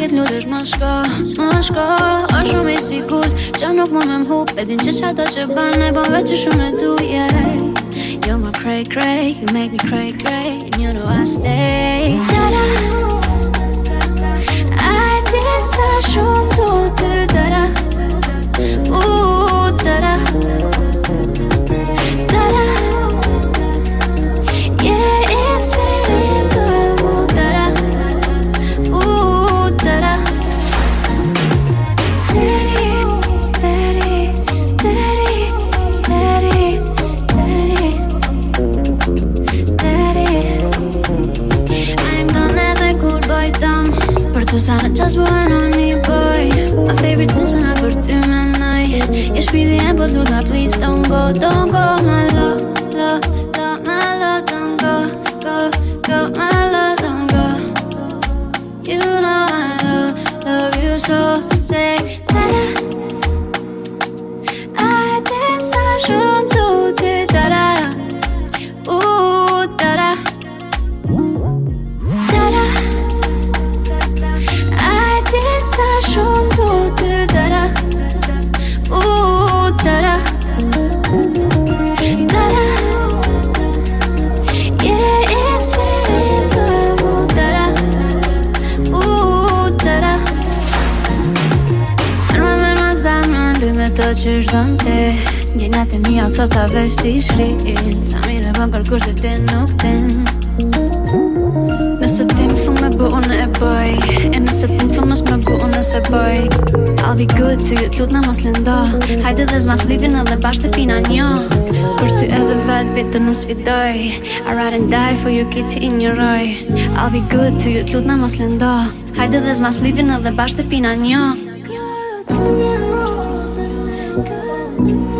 këtë lutë është më shko, më shko A shumë i si që nuk më me më hupë E din që që ato që banë e bo veqë shumë në tu, yeah You're my cray cray, you make me cray cray And you know I stay Da-da I dance sa shumë tu të da da uh uh Cause I just want on me, boy My favorite sins and I go through my night You should be the end, but do not please don't go, don't go me të që është dhënë te Një mi a mija thot të vesti shritin Sa mi në vëmë kërë kërë që të në këtën Nëse ti më thumë me bu unë e boj E nëse ti më thumë është me bu unë e se I'll be good to you t'lut në mos lëndo Hajde dhe zma s'livin edhe bashkë të pina njo Kërë ty edhe vetë vetë në s'vidoj I'll ride and die for you kitë i një roj I'll be good to you t'lut në mos lëndo Hajde dhe zma s'livin edhe bashkë të pina njo Yeah Thank you.